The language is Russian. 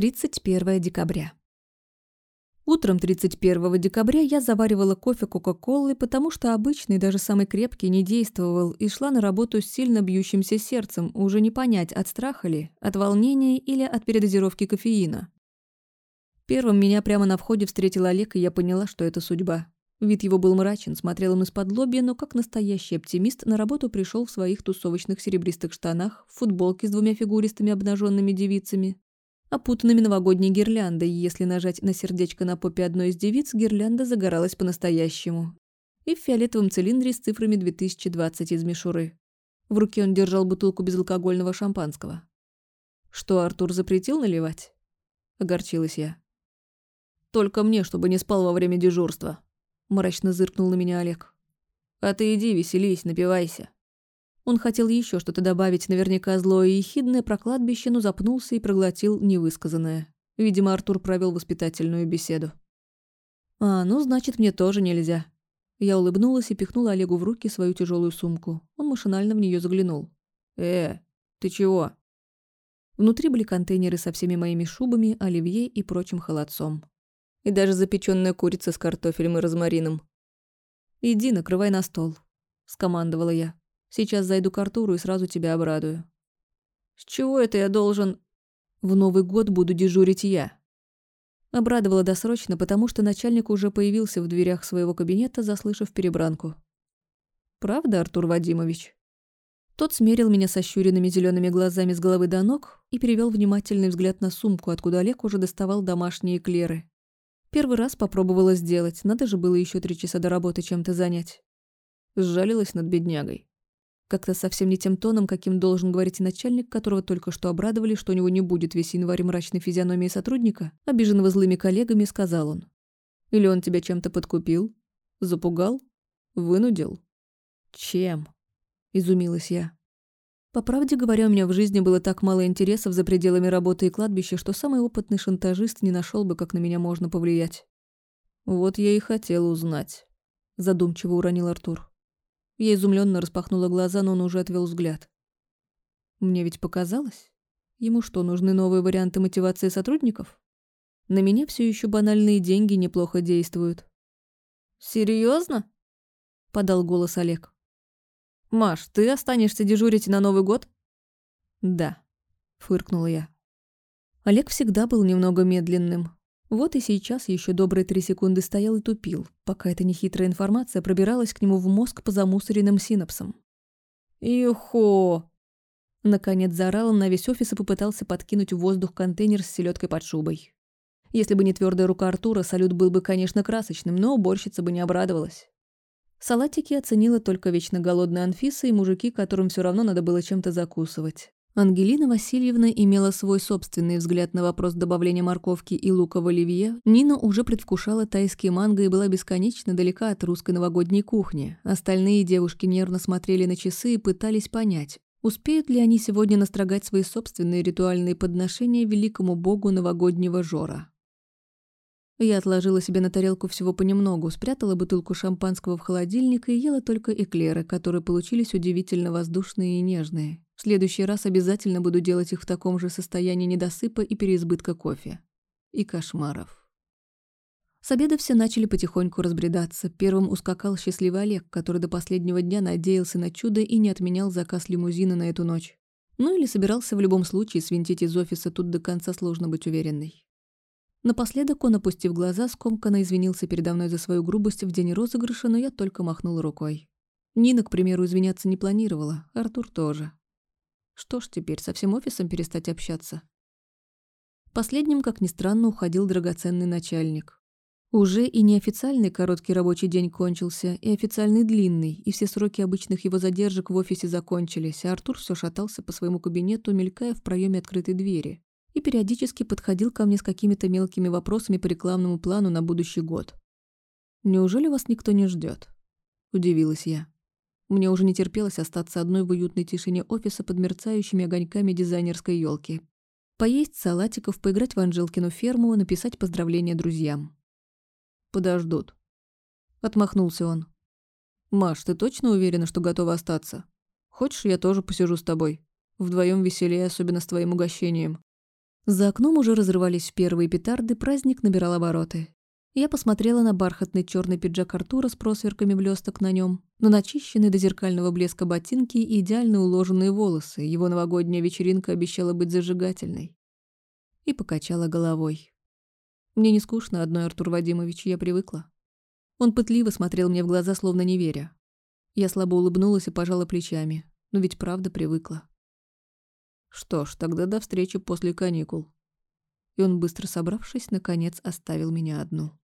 31 декабря. Утром 31 декабря я заваривала кофе Кока-Колы, потому что обычный, даже самый крепкий, не действовал, и шла на работу с сильно бьющимся сердцем, уже не понять, от страха ли, от волнения или от передозировки кофеина. Первым меня прямо на входе встретил Олег, и я поняла, что это судьба. Вид его был мрачен, смотрел он из-под лобья, но как настоящий оптимист на работу пришел в своих тусовочных серебристых штанах, в футболке с двумя фигуристыми обнаженными девицами, опутанными новогодней гирляндой, если нажать на сердечко на попе одной из девиц, гирлянда загоралась по-настоящему. И в фиолетовом цилиндре с цифрами 2020 из мишуры. В руке он держал бутылку безалкогольного шампанского. «Что, Артур запретил наливать?» Огорчилась я. «Только мне, чтобы не спал во время дежурства», – мрачно зыркнул на меня Олег. «А ты иди, веселись, напивайся». Он хотел еще что-то добавить, наверняка злое и ехидное про кладбище, но запнулся и проглотил невысказанное. Видимо, Артур провел воспитательную беседу. «А, ну, значит, мне тоже нельзя». Я улыбнулась и пихнула Олегу в руки свою тяжелую сумку. Он машинально в нее заглянул. «Э, ты чего?» Внутри были контейнеры со всеми моими шубами, оливье и прочим холодцом. И даже запеченная курица с картофелем и розмарином. «Иди, накрывай на стол», — скомандовала я. Сейчас зайду к Артуру и сразу тебя обрадую». «С чего это я должен...» «В Новый год буду дежурить я». Обрадовала досрочно, потому что начальник уже появился в дверях своего кабинета, заслышав перебранку. «Правда, Артур Вадимович?» Тот смерил меня сощуренными зелеными глазами с головы до ног и перевел внимательный взгляд на сумку, откуда Олег уже доставал домашние эклеры. Первый раз попробовала сделать, надо же было еще три часа до работы чем-то занять. Сжалилась над беднягой. Как-то совсем не тем тоном, каким должен говорить начальник, которого только что обрадовали, что у него не будет весь январь мрачной физиономии сотрудника, обиженного злыми коллегами, сказал он. «Или он тебя чем-то подкупил? Запугал? Вынудил?» «Чем?» – изумилась я. По правде говоря, у меня в жизни было так мало интересов за пределами работы и кладбища, что самый опытный шантажист не нашел бы, как на меня можно повлиять. «Вот я и хотел узнать», – задумчиво уронил Артур. Я изумленно распахнула глаза, но он уже отвел взгляд. Мне ведь показалось. Ему что, нужны новые варианты мотивации сотрудников? На меня все еще банальные деньги неплохо действуют. Серьезно? подал голос Олег. Маш, ты останешься дежурить на Новый год? Да, фыркнула я. Олег всегда был немного медленным, вот и сейчас еще добрые три секунды стоял и тупил, пока эта нехитрая информация пробиралась к нему в мозг по замусоренным синапсам. «Юхо!» Наконец заорал он на весь офис и попытался подкинуть в воздух контейнер с селедкой под шубой. Если бы не твердая рука Артура, салют был бы, конечно, красочным, но уборщица бы не обрадовалась. Салатики оценила только вечно голодная Анфиса и мужики, которым все равно надо было чем-то закусывать. Ангелина Васильевна имела свой собственный взгляд на вопрос добавления морковки и лука в оливье. Нина уже предвкушала тайские манго и была бесконечно далека от русской новогодней кухни. Остальные девушки нервно смотрели на часы и пытались понять, успеют ли они сегодня настрогать свои собственные ритуальные подношения великому богу новогоднего жора. Я отложила себе на тарелку всего понемногу, спрятала бутылку шампанского в холодильник и ела только эклеры, которые получились удивительно воздушные и нежные. В следующий раз обязательно буду делать их в таком же состоянии недосыпа и переизбытка кофе. И кошмаров. С обеда все начали потихоньку разбредаться. Первым ускакал счастливый Олег, который до последнего дня надеялся на чудо и не отменял заказ лимузина на эту ночь. Ну или собирался в любом случае свинтить из офиса, тут до конца сложно быть уверенной. Напоследок он, опустив глаза, скомканно извинился передо мной за свою грубость в день розыгрыша, но я только махнула рукой. Нина, к примеру, извиняться не планировала, Артур тоже. Что ж теперь, со всем офисом перестать общаться? Последним, как ни странно, уходил драгоценный начальник. Уже и неофициальный короткий рабочий день кончился, и официальный длинный, и все сроки обычных его задержек в офисе закончились, а Артур все шатался по своему кабинету, мелькая в проеме открытой двери, и периодически подходил ко мне с какими-то мелкими вопросами по рекламному плану на будущий год. «Неужели вас никто не ждет? удивилась я. Мне уже не терпелось остаться одной в уютной тишине офиса под мерцающими огоньками дизайнерской елки. Поесть салатиков, поиграть в Анжелкину ферму, написать поздравления друзьям. «Подождут». Отмахнулся он. «Маш, ты точно уверена, что готова остаться? Хочешь, я тоже посижу с тобой? Вдвоем веселее, особенно с твоим угощением». За окном уже разрывались первые петарды, праздник набирал обороты. Я посмотрела на бархатный черный пиджак Артура с просверками блесток на нем, на начищенные до зеркального блеска ботинки и идеально уложенные волосы. Его новогодняя вечеринка обещала быть зажигательной. И покачала головой. Мне не скучно одной, Артур Вадимович, я привыкла. Он пытливо смотрел мне в глаза, словно не веря. Я слабо улыбнулась и пожала плечами. Но ведь правда привыкла. Что ж, тогда до встречи после каникул. И он, быстро собравшись, наконец оставил меня одну.